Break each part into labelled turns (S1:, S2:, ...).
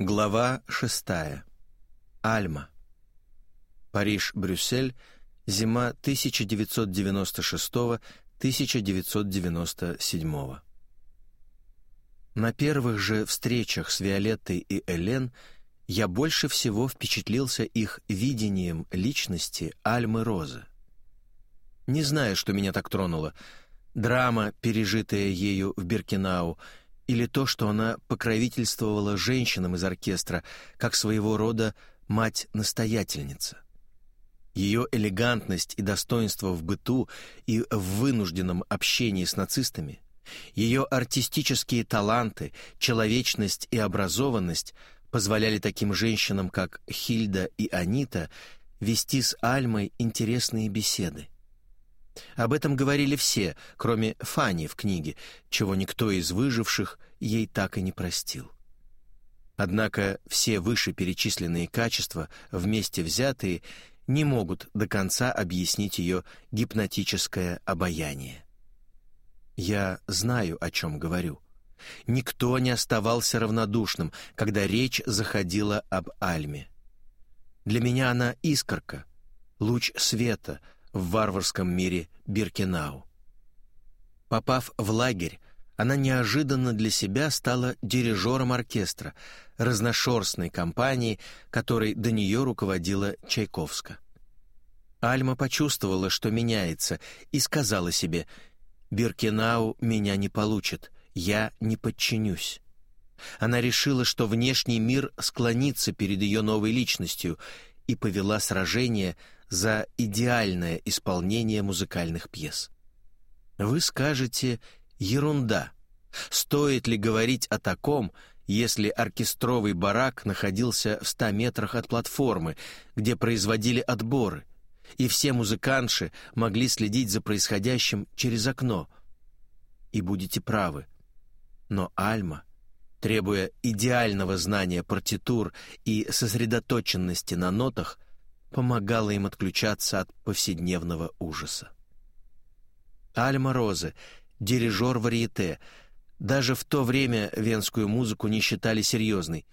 S1: Глава 6. Альма. Париж, Брюссель. Зима 1996-1997. На первых же встречах с Виолеттой и Элен я больше всего впечатлился их видением личности Альмы Розы. Не знаю, что меня так тронуло. Драма, пережитая ею в Биркинау — или то, что она покровительствовала женщинам из оркестра, как своего рода мать-настоятельница. Ее элегантность и достоинство в быту и в вынужденном общении с нацистами, ее артистические таланты, человечность и образованность позволяли таким женщинам, как Хильда и Анита, вести с Альмой интересные беседы. Об этом говорили все, кроме Фани в книге, чего никто из выживших ей так и не простил. Однако все вышеперечисленные качества, вместе взятые, не могут до конца объяснить ее гипнотическое обаяние. Я знаю, о чем говорю. Никто не оставался равнодушным, когда речь заходила об Альме. Для меня она искорка, луч света — в варварском мире Биркенау. Попав в лагерь, она неожиданно для себя стала дирижером оркестра, разношерстной компании, которой до нее руководила Чайковска. Альма почувствовала, что меняется, и сказала себе «Биркенау меня не получит, я не подчинюсь». Она решила, что внешний мир склонится перед ее новой личностью, и повела сражение за идеальное исполнение музыкальных пьес. Вы скажете «ерунда». Стоит ли говорить о таком, если оркестровый барак находился в ста метрах от платформы, где производили отборы, и все музыканши могли следить за происходящим через окно? И будете правы. Но Альма, требуя идеального знания партитур и сосредоточенности на нотах, помогала им отключаться от повседневного ужаса. Альма Розе, дирижер варьете, даже в то время венскую музыку не считали серьезной,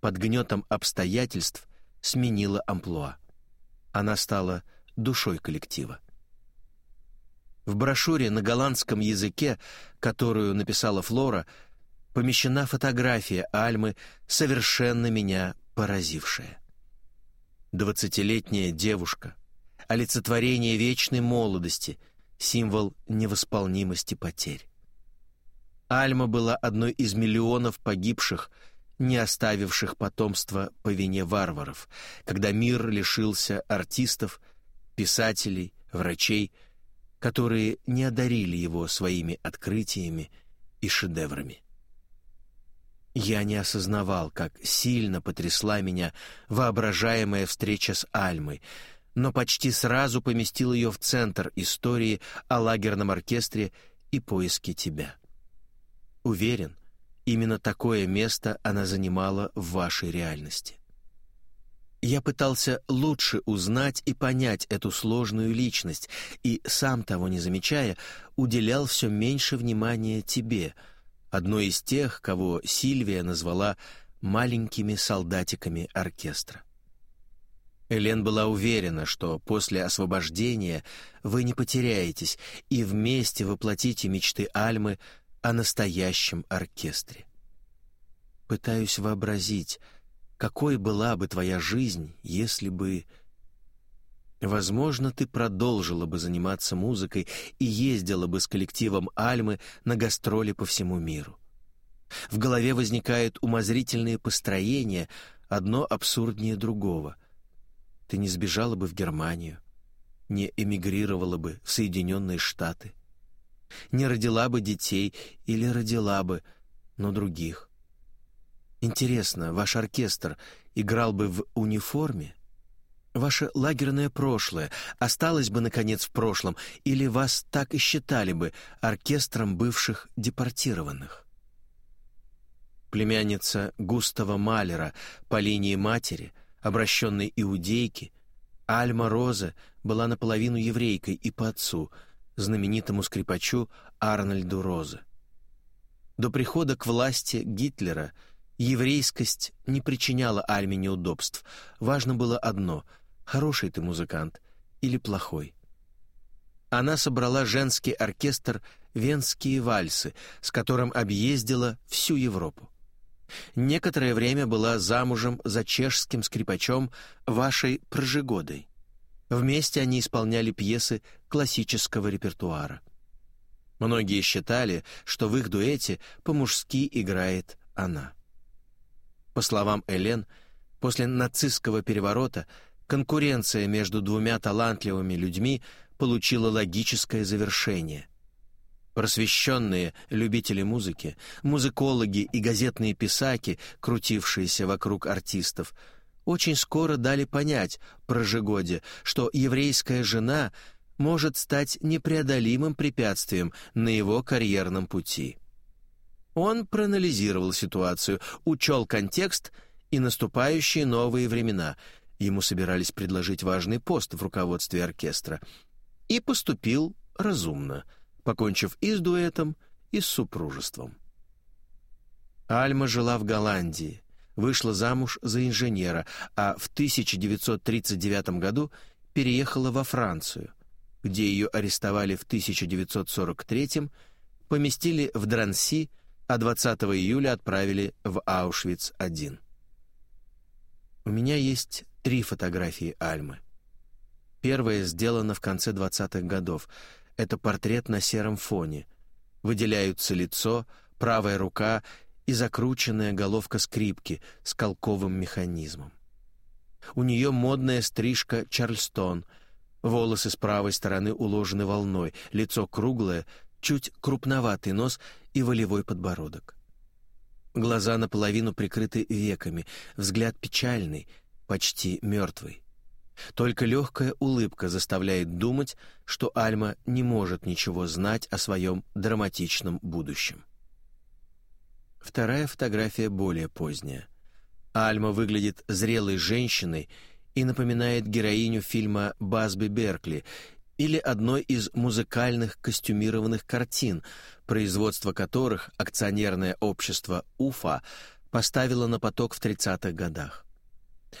S1: под гнетом обстоятельств сменила амплуа. Она стала душой коллектива. В брошюре на голландском языке, которую написала Флора, помещена фотография Альмы, совершенно меня поразившая. Двадцатилетняя девушка, олицетворение вечной молодости, символ невосполнимости потерь. Альма была одной из миллионов погибших, не оставивших потомства по вине варваров, когда мир лишился артистов, писателей, врачей, которые не одарили его своими открытиями и шедеврами. Я не осознавал, как сильно потрясла меня воображаемая встреча с Альмой, но почти сразу поместил ее в центр истории о лагерном оркестре и поиске тебя. Уверен, именно такое место она занимала в вашей реальности. Я пытался лучше узнать и понять эту сложную личность и, сам того не замечая, уделял все меньше внимания тебе — одной из тех, кого Сильвия назвала «маленькими солдатиками оркестра». Элен была уверена, что после освобождения вы не потеряетесь и вместе воплотите мечты Альмы о настоящем оркестре. Пытаюсь вообразить, какой была бы твоя жизнь, если бы... Возможно, ты продолжила бы заниматься музыкой и ездила бы с коллективом Альмы на гастроли по всему миру. В голове возникают умозрительные построения, одно абсурднее другого. Ты не сбежала бы в Германию, не эмигрировала бы в Соединенные Штаты, не родила бы детей или родила бы, но других. Интересно, ваш оркестр играл бы в униформе? Ваше лагерное прошлое осталось бы, наконец, в прошлом, или вас так и считали бы оркестром бывших депортированных? Племянница Густава Малера по линии матери, обращенной иудейки, Альма Роза была наполовину еврейкой и по отцу, знаменитому скрипачу Арнольду Розе. До прихода к власти Гитлера Еврейскость не причиняла Альме неудобств. Важно было одно — хороший ты музыкант или плохой. Она собрала женский оркестр «Венские вальсы», с которым объездила всю Европу. Некоторое время была замужем за чешским скрипачом вашей Прожигодой. Вместе они исполняли пьесы классического репертуара. Многие считали, что в их дуэте по-мужски играет она. По словам Элен, после нацистского переворота конкуренция между двумя талантливыми людьми получила логическое завершение. Просвещенные любители музыки, музыкологи и газетные писаки, крутившиеся вокруг артистов, очень скоро дали понять Прожигоде, что еврейская жена может стать непреодолимым препятствием на его карьерном пути. Он проанализировал ситуацию, учел контекст и наступающие новые времена. Ему собирались предложить важный пост в руководстве оркестра. И поступил разумно, покончив и с дуэтом, и с супружеством. Альма жила в Голландии, вышла замуж за инженера, а в 1939 году переехала во Францию, где ее арестовали в 1943 поместили в Дранси, а 20 июля отправили в Аушвиц-1. У меня есть три фотографии Альмы. Первая сделана в конце 20-х годов. Это портрет на сером фоне. Выделяются лицо, правая рука и закрученная головка скрипки с колковым механизмом. У нее модная стрижка Чарльстон, волосы с правой стороны уложены волной, лицо круглое, чуть крупноватый нос и волевой подбородок. Глаза наполовину прикрыты веками, взгляд печальный, почти мертвый. Только легкая улыбка заставляет думать, что Альма не может ничего знать о своем драматичном будущем. Вторая фотография более поздняя. Альма выглядит зрелой женщиной и напоминает героиню фильма «Басби Беркли» или одной из музыкальных костюмированных картин, производство которых акционерное общество «Уфа» поставило на поток в 30-х годах.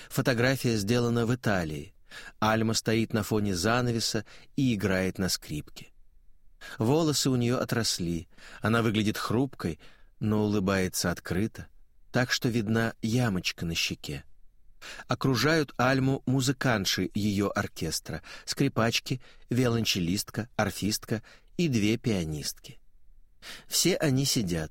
S1: Фотография сделана в Италии. Альма стоит на фоне занавеса и играет на скрипке. Волосы у нее отросли, она выглядит хрупкой, но улыбается открыто, так что видна ямочка на щеке. Окружают Альму музыканши ее оркестра, скрипачки, виолончелистка, арфистка и две пианистки. Все они сидят.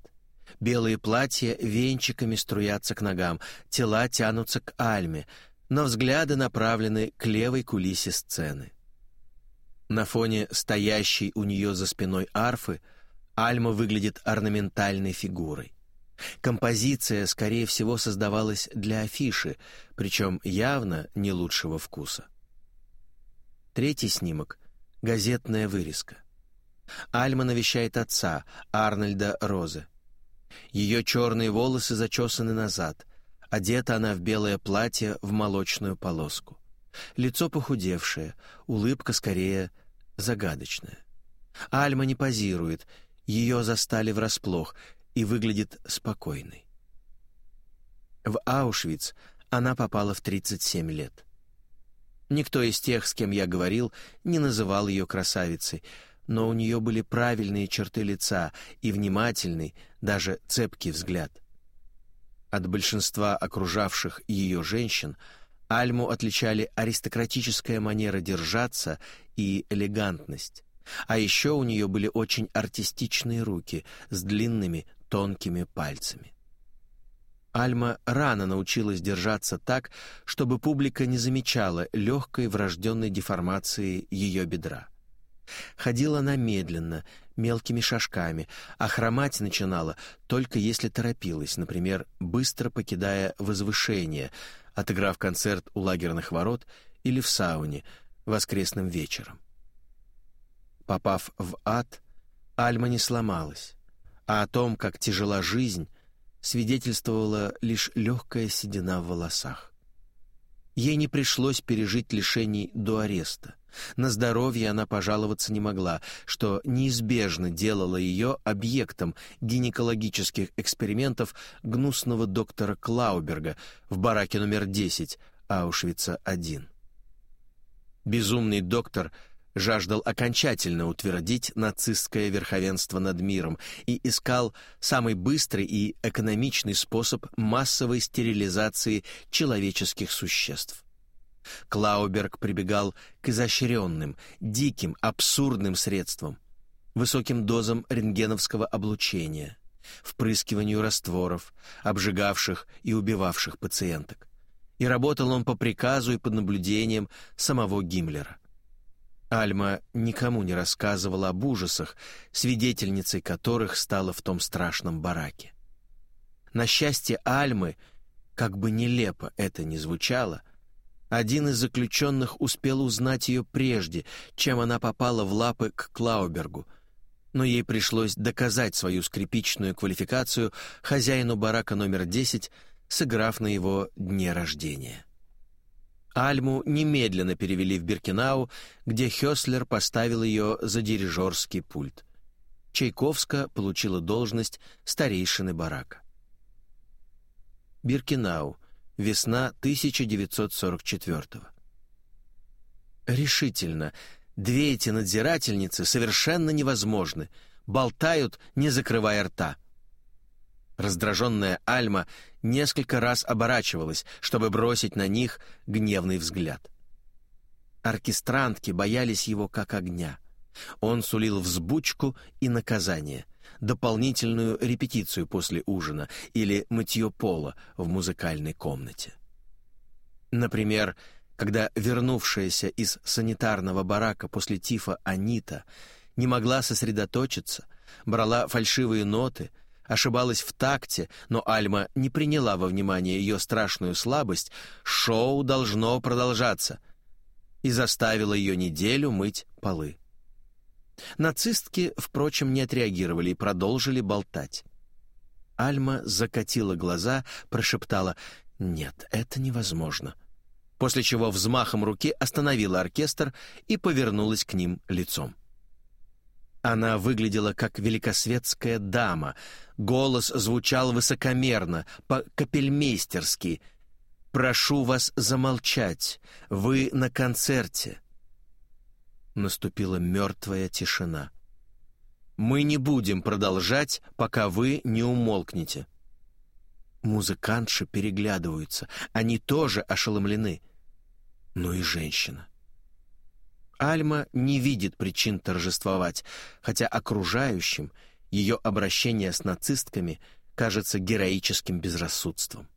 S1: Белые платья венчиками струятся к ногам, тела тянутся к Альме, но взгляды направлены к левой кулисе сцены. На фоне стоящей у нее за спиной арфы — Альма выглядит орнаментальной фигурой. Композиция, скорее всего, создавалась для афиши, причем явно не лучшего вкуса. Третий снимок — газетная вырезка. Альма навещает отца, Арнольда Розе. Ее черные волосы зачесаны назад. Одета она в белое платье в молочную полоску. Лицо похудевшее, улыбка скорее загадочная. Альма не позирует — ее застали врасплох и выглядит спокойной. В Аушвиц она попала в 37 лет. Никто из тех, с кем я говорил, не называл ее красавицей, но у нее были правильные черты лица и внимательный, даже цепкий взгляд. От большинства окружавших ее женщин Альму отличали аристократическая манера держаться и элегантность. А еще у нее были очень артистичные руки с длинными тонкими пальцами. Альма рано научилась держаться так, чтобы публика не замечала легкой врожденной деформации ее бедра. Ходила она медленно, мелкими шажками, а хромать начинала только если торопилась, например, быстро покидая возвышение, отыграв концерт у лагерных ворот или в сауне воскресным вечером. Попав в ад, Альма не сломалась, а о том, как тяжела жизнь, свидетельствовала лишь легкая седина в волосах. Ей не пришлось пережить лишений до ареста. На здоровье она пожаловаться не могла, что неизбежно делало ее объектом гинекологических экспериментов гнусного доктора Клауберга в бараке номер 10 Аушвица-1. Безумный доктор жаждал окончательно утвердить нацистское верховенство над миром и искал самый быстрый и экономичный способ массовой стерилизации человеческих существ. Клауберг прибегал к изощренным, диким, абсурдным средствам, высоким дозам рентгеновского облучения, впрыскиванию растворов, обжигавших и убивавших пациенток. И работал он по приказу и под наблюдением самого Гиммлера. Альма никому не рассказывала об ужасах, свидетельницей которых стала в том страшном бараке. На счастье Альмы, как бы нелепо это ни звучало, один из заключенных успел узнать ее прежде, чем она попала в лапы к Клаубергу, но ей пришлось доказать свою скрипичную квалификацию хозяину барака номер 10, сыграв на его дне рождения. Альму немедленно перевели в Биркинау, где Хёслер поставил ее за дирижерский пульт. Чайковска получила должность старейшины барака. Биркинау — Весна 1944 -го. Решительно, две эти надзирательницы совершенно невозможны, болтают, не закрывая рта. Раздраженная Альма несколько раз оборачивалась, чтобы бросить на них гневный взгляд. Оркестрантки боялись его как огня. Он сулил взбучку и наказание — дополнительную репетицию после ужина или мытье пола в музыкальной комнате. Например, когда вернувшаяся из санитарного барака после тифа Анита не могла сосредоточиться, брала фальшивые ноты, ошибалась в такте, но Альма не приняла во внимание ее страшную слабость, шоу должно продолжаться, и заставила ее неделю мыть полы. Нацистки, впрочем, не отреагировали и продолжили болтать. Альма закатила глаза, прошептала «Нет, это невозможно», после чего взмахом руки остановила оркестр и повернулась к ним лицом. Она выглядела как великосветская дама, голос звучал высокомерно, по-капельмейстерски. «Прошу вас замолчать, вы на концерте» наступила мертвая тишина. «Мы не будем продолжать, пока вы не умолкнете». Музыкантши переглядываются, они тоже ошеломлены. Ну и женщина. Альма не видит причин торжествовать, хотя окружающим ее обращение с нацистками кажется героическим безрассудством.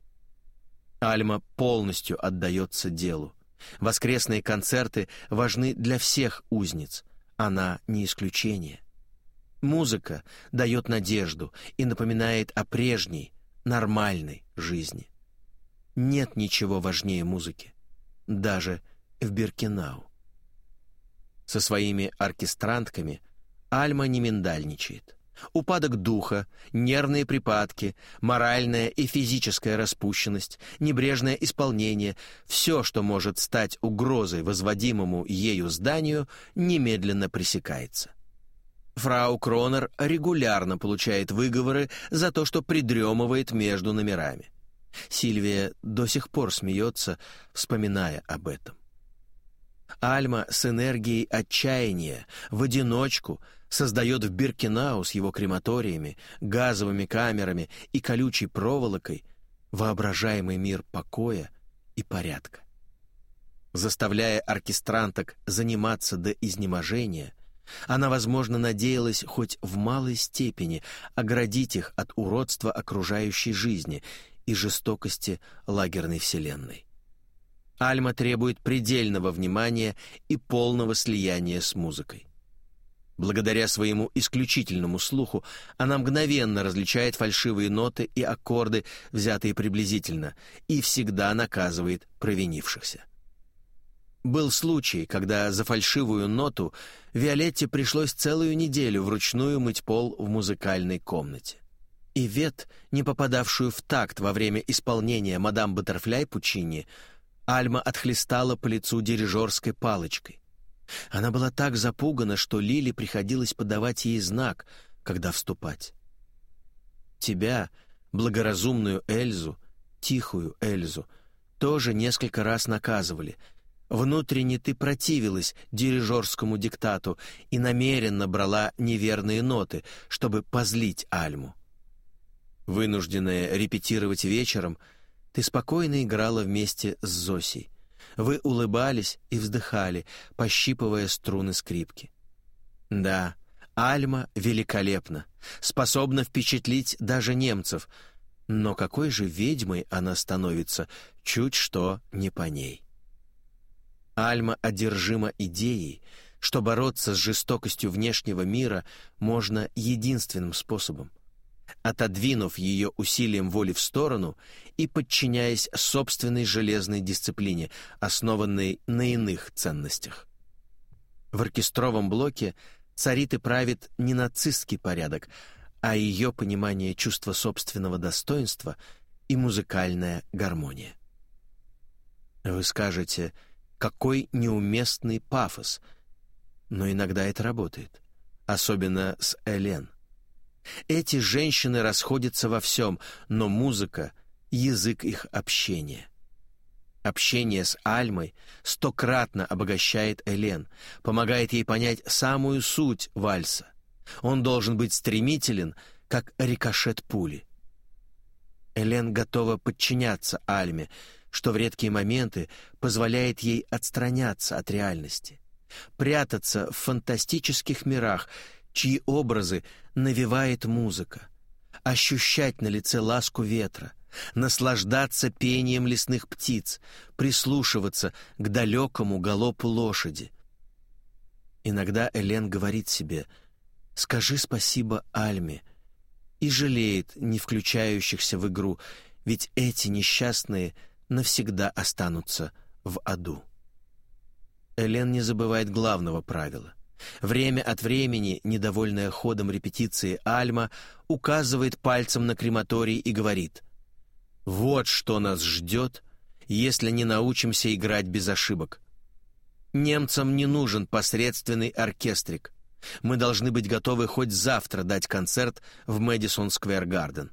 S1: Альма полностью отдается делу. Воскресные концерты важны для всех узниц. Она не исключение. Музыка дает надежду и напоминает о прежней, нормальной жизни. Нет ничего важнее музыки, даже в Биркинау. Со своими оркестрантками Альма не миндальничает. Упадок духа, нервные припадки, моральная и физическая распущенность, небрежное исполнение — все, что может стать угрозой возводимому ею зданию, немедленно пресекается. Фрау Кронер регулярно получает выговоры за то, что придремывает между номерами. Сильвия до сих пор смеется, вспоминая об этом. Альма с энергией отчаяния, в одиночку — создает в Биркинау с его крематориями, газовыми камерами и колючей проволокой воображаемый мир покоя и порядка. Заставляя оркестранток заниматься до изнеможения, она, возможно, надеялась хоть в малой степени оградить их от уродства окружающей жизни и жестокости лагерной вселенной. Альма требует предельного внимания и полного слияния с музыкой. Благодаря своему исключительному слуху она мгновенно различает фальшивые ноты и аккорды, взятые приблизительно, и всегда наказывает провинившихся. Был случай, когда за фальшивую ноту Виолетте пришлось целую неделю вручную мыть пол в музыкальной комнате. И Вет, не попадавшую в такт во время исполнения мадам Баттерфляй Пучини, Альма отхлестала по лицу дирижерской палочкой. Она была так запугана, что Лили приходилось подавать ей знак, когда вступать. Тебя, благоразумную Эльзу, тихую Эльзу, тоже несколько раз наказывали. Внутренне ты противилась дирижерскому диктату и намеренно брала неверные ноты, чтобы позлить Альму. Вынужденная репетировать вечером, ты спокойно играла вместе с Зосей. Вы улыбались и вздыхали, пощипывая струны скрипки. Да, Альма великолепна, способна впечатлить даже немцев, но какой же ведьмой она становится, чуть что не по ней. Альма одержима идеей, что бороться с жестокостью внешнего мира можно единственным способом — отодвинув ее усилием воли в сторону и подчиняясь собственной железной дисциплине, основанной на иных ценностях. В оркестровом блоке царит и правит не нацистский порядок, а ее понимание чувства собственного достоинства и музыкальная гармония. Вы скажете, какой неуместный пафос, но иногда это работает, особенно с Элен. Эти женщины расходятся во всем, но музыка — язык их общения. Общение с Альмой стократно обогащает Элен, помогает ей понять самую суть вальса. Он должен быть стремителен, как рикошет пули. Элен готова подчиняться Альме, что в редкие моменты позволяет ей отстраняться от реальности, прятаться в фантастических мирах чьи образы навевает музыка, ощущать на лице ласку ветра, наслаждаться пением лесных птиц, прислушиваться к далекому галопу лошади. Иногда Элен говорит себе «Скажи спасибо Альме» и жалеет не включающихся в игру, ведь эти несчастные навсегда останутся в аду. Элен не забывает главного правила — Время от времени, недовольная ходом репетиции Альма, указывает пальцем на крематорий и говорит «Вот что нас ждет, если не научимся играть без ошибок. Немцам не нужен посредственный оркестрик. Мы должны быть готовы хоть завтра дать концерт в Мэдисон Сквер Гарден».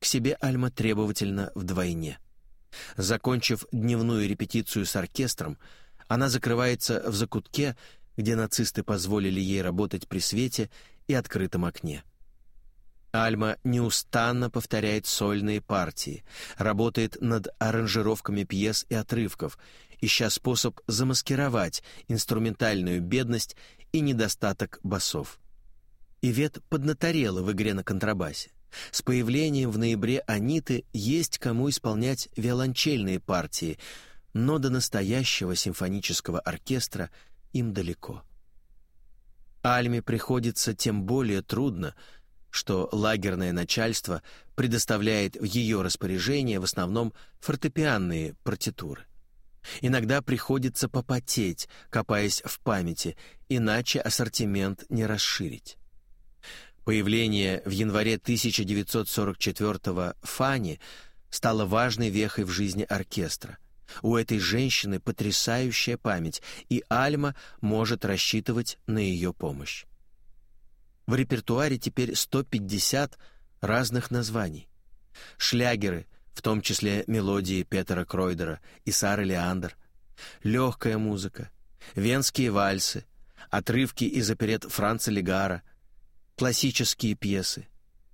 S1: К себе Альма требовательна вдвойне. Закончив дневную репетицию с оркестром, она закрывается в закутке где нацисты позволили ей работать при свете и открытом окне. Альма неустанно повторяет сольные партии, работает над аранжировками пьес и отрывков, ища способ замаскировать инструментальную бедность и недостаток басов. Ивет поднаторела в игре на контрабасе. С появлением в ноябре Аниты есть кому исполнять виолончельные партии, но до настоящего симфонического оркестра – им далеко. Альме приходится тем более трудно, что лагерное начальство предоставляет в ее распоряжение в основном фортепианные партитуры. Иногда приходится попотеть, копаясь в памяти, иначе ассортимент не расширить. Появление в январе 1944-го Фани стало важной вехой в жизни оркестра. У этой женщины потрясающая память, и Альма может рассчитывать на ее помощь. В репертуаре теперь 150 разных названий. Шлягеры, в том числе мелодии Петера Кройдера и Сары Леандер, легкая музыка, венские вальсы, отрывки из оперет Франца Легара, классические пьесы,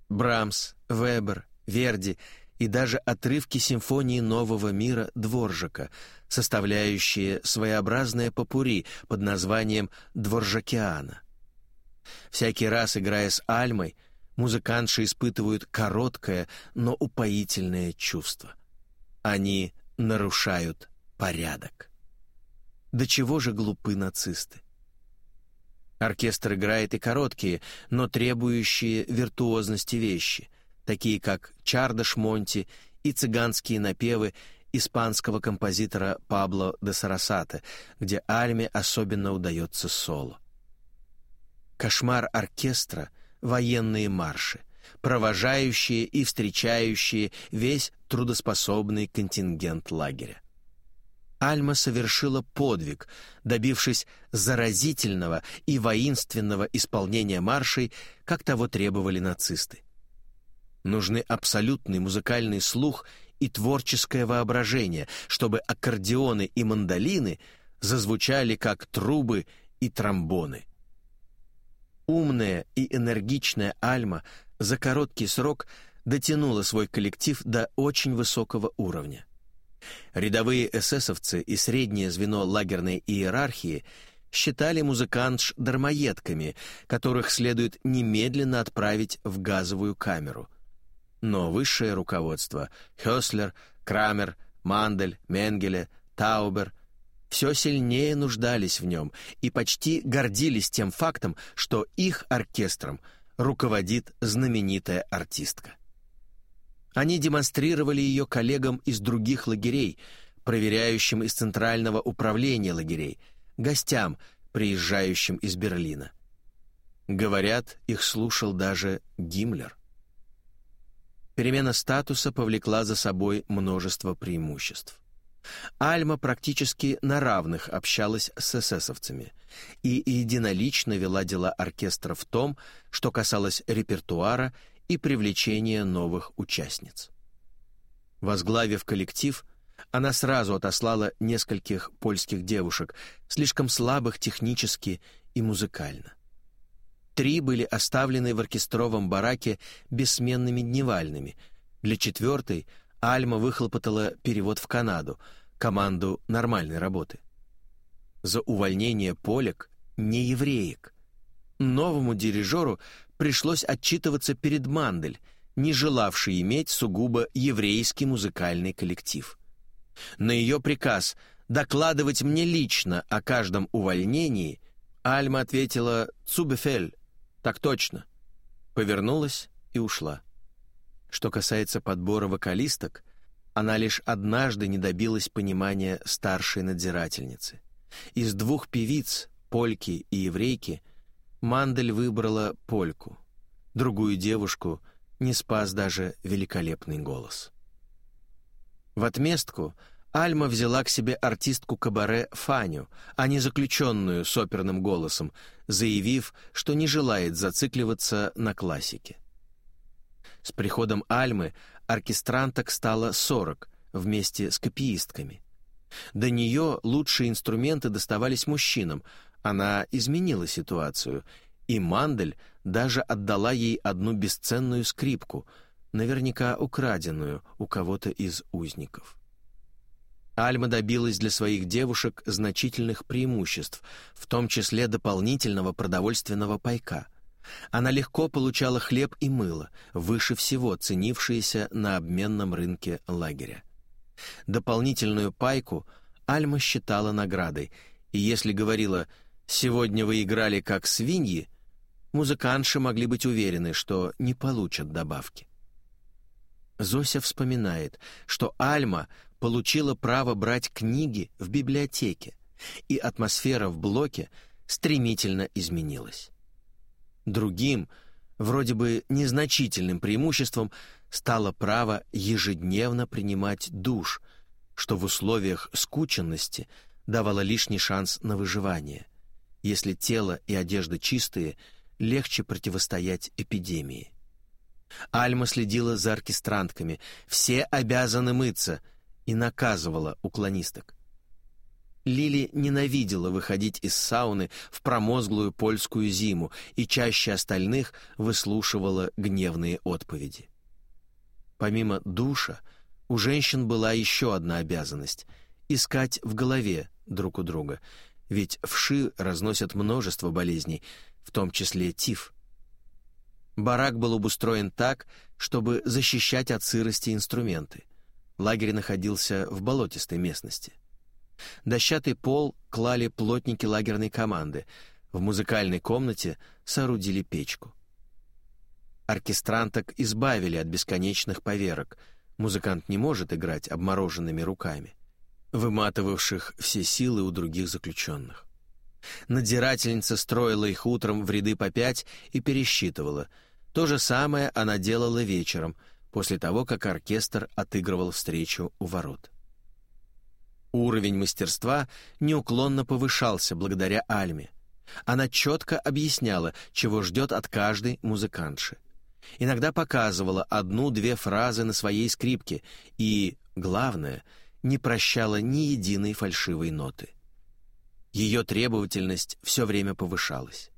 S1: Брамс, Вебер, Верди — и даже отрывки симфонии нового мира Дворжака, составляющие своеобразное попури под названием «Дворжакиана». Всякий раз, играя с Альмой, музыкантши испытывают короткое, но упоительное чувство. Они нарушают порядок. До чего же глупы нацисты? Оркестр играет и короткие, но требующие виртуозности вещи — такие как «Чардаш Монти» и цыганские напевы испанского композитора Пабло де Сарасате, где Альме особенно удается соло. Кошмар оркестра — военные марши, провожающие и встречающие весь трудоспособный контингент лагеря. Альма совершила подвиг, добившись заразительного и воинственного исполнения маршей, как того требовали нацисты. Нужны абсолютный музыкальный слух и творческое воображение, чтобы аккордеоны и мандолины зазвучали как трубы и тромбоны. Умная и энергичная Альма за короткий срок дотянула свой коллектив до очень высокого уровня. Рядовые эсэсовцы и среднее звено лагерной иерархии считали музыкантш дармоедками, которых следует немедленно отправить в газовую камеру. Но высшее руководство — Хёслер, Крамер, Мандель, Менгеле, Таубер — все сильнее нуждались в нем и почти гордились тем фактом, что их оркестром руководит знаменитая артистка. Они демонстрировали ее коллегам из других лагерей, проверяющим из Центрального управления лагерей, гостям, приезжающим из Берлина. Говорят, их слушал даже Гиммлер. Перемена статуса повлекла за собой множество преимуществ. Альма практически на равных общалась с эсэсовцами и единолично вела дела оркестра в том, что касалось репертуара и привлечения новых участниц. Возглавив коллектив, она сразу отослала нескольких польских девушек, слишком слабых технически и музыкально. Три были оставлены в оркестровом бараке бессменными дневальными. Для четвертой Альма выхлопотала перевод в Канаду, команду нормальной работы. За увольнение полек не евреек. Новому дирижеру пришлось отчитываться перед Мандель, не желавший иметь сугубо еврейский музыкальный коллектив. На ее приказ докладывать мне лично о каждом увольнении Альма ответила «Цубефель», «Так точно», повернулась и ушла. Что касается подбора вокалисток, она лишь однажды не добилась понимания старшей надзирательницы. Из двух певиц, польки и еврейки, Мандель выбрала польку. Другую девушку не спас даже великолепный голос. В отместку Альма взяла к себе артистку кабаре Фаню, а не заключенную с оперным голосом, заявив, что не желает зацикливаться на классике. С приходом Альмы оркестранток стало 40 вместе с копиистками. До нее лучшие инструменты доставались мужчинам, она изменила ситуацию, и Мандель даже отдала ей одну бесценную скрипку, наверняка украденную у кого-то из узников. Альма добилась для своих девушек значительных преимуществ, в том числе дополнительного продовольственного пайка. Она легко получала хлеб и мыло, выше всего ценившиеся на обменном рынке лагеря. Дополнительную пайку Альма считала наградой, и если говорила «сегодня вы играли как свиньи», музыкантши могли быть уверены, что не получат добавки. Зося вспоминает, что Альма получила право брать книги в библиотеке, и атмосфера в блоке стремительно изменилась. Другим, вроде бы незначительным преимуществом стало право ежедневно принимать душ, что в условиях скученности давало лишний шанс на выживание. Если тело и одежда чистые, легче противостоять эпидемии. Альма следила за оркестрантками. Все обязаны мыться и наказывала уклонисток. Лили ненавидела выходить из сауны в промозглую польскую зиму и чаще остальных выслушивала гневные отповеди. Помимо душа, у женщин была еще одна обязанность — искать в голове друг у друга, ведь вши разносят множество болезней, в том числе тиф. Барак был обустроен так, чтобы защищать от сырости инструменты. Лагерь находился в болотистой местности. Дощатый пол клали плотники лагерной команды. В музыкальной комнате соорудили печку. Оркестранток избавили от бесконечных поверок. Музыкант не может играть обмороженными руками, выматывавших все силы у других заключенных. Надзирательница строила их утром в ряды по пять и пересчитывала. То же самое она делала вечером, после того, как оркестр отыгрывал встречу у ворот. Уровень мастерства неуклонно повышался благодаря Альме. Она четко объясняла, чего ждет от каждой музыкантши. Иногда показывала одну-две фразы на своей скрипке и, главное, не прощала ни единой фальшивой ноты. Ее требовательность все время повышалась.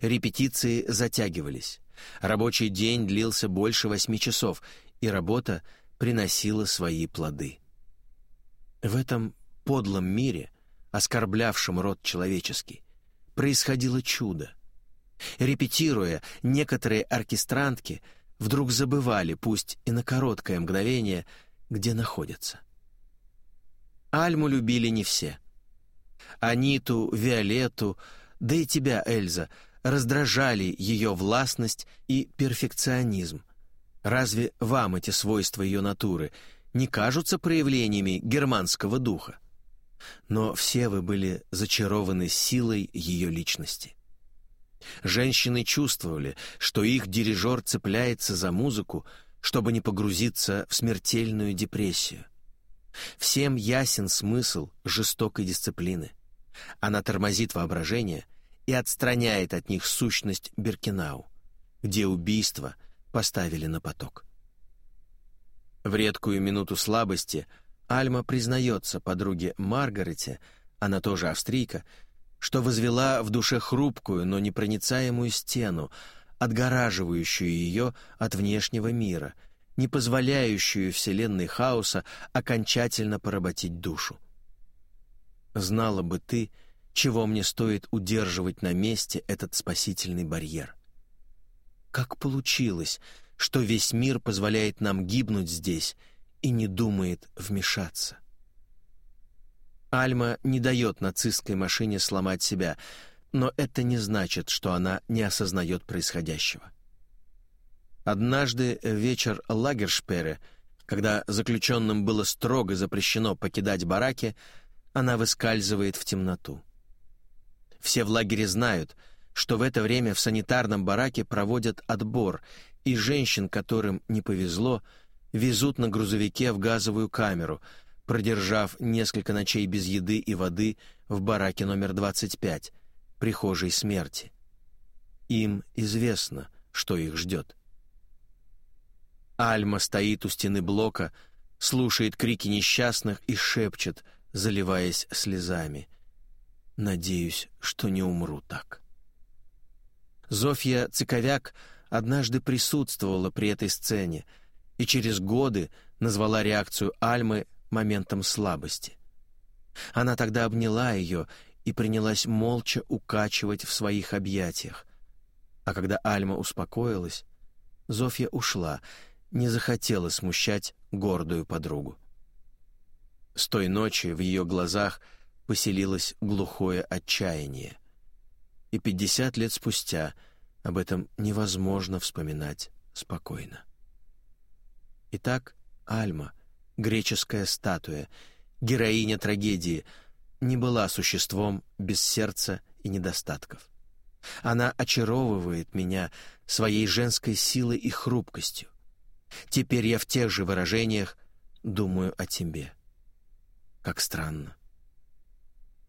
S1: Репетиции затягивались. Рабочий день длился больше восьми часов, и работа приносила свои плоды. В этом подлом мире, оскорблявшем род человеческий, происходило чудо. Репетируя, некоторые оркестрантки вдруг забывали, пусть и на короткое мгновение, где находятся. Альму любили не все. Аниту, Виолетту, да и тебя, Эльза, раздражали ее властность и перфекционизм. Разве вам эти свойства ее натуры не кажутся проявлениями германского духа? Но все вы были зачарованы силой ее личности. Женщины чувствовали, что их дирижер цепляется за музыку, чтобы не погрузиться в смертельную депрессию. Всем ясен смысл жестокой дисциплины. Она тормозит воображение и отстраняет от них сущность Беркинау, где убийство поставили на поток. В редкую минуту слабости Альма признается подруге Маргарете, она тоже австрийка, что возвела в душе хрупкую, но непроницаемую стену, отгораживающую ее от внешнего мира, не позволяющую вселенной хаоса окончательно поработить душу. Знала бы ты, чего мне стоит удерживать на месте этот спасительный барьер. Как получилось, что весь мир позволяет нам гибнуть здесь и не думает вмешаться? Альма не дает нацистской машине сломать себя, но это не значит, что она не осознает происходящего. Однажды вечер лагершпере, когда заключенным было строго запрещено покидать бараки, она выскальзывает в темноту. Все в лагере знают, что в это время в санитарном бараке проводят отбор, и женщин, которым не повезло, везут на грузовике в газовую камеру — продержав несколько ночей без еды и воды в бараке номер 25, прихожей смерти. Им известно, что их ждет. Альма стоит у стены блока, слушает крики несчастных и шепчет, заливаясь слезами. «Надеюсь, что не умру так». Зофья Цыковяк однажды присутствовала при этой сцене и через годы назвала реакцию Альмы моментом слабости. Она тогда обняла ее и принялась молча укачивать в своих объятиях. А когда Альма успокоилась, Зофья ушла, не захотела смущать гордую подругу. С той ночи в ее глазах поселилось глухое отчаяние. И пятьдесят лет спустя об этом невозможно вспоминать спокойно. Итак, Альма, греческая статуя, героиня трагедии, не была существом без сердца и недостатков. Она очаровывает меня своей женской силой и хрупкостью. Теперь я в тех же выражениях думаю о тебе. Как странно.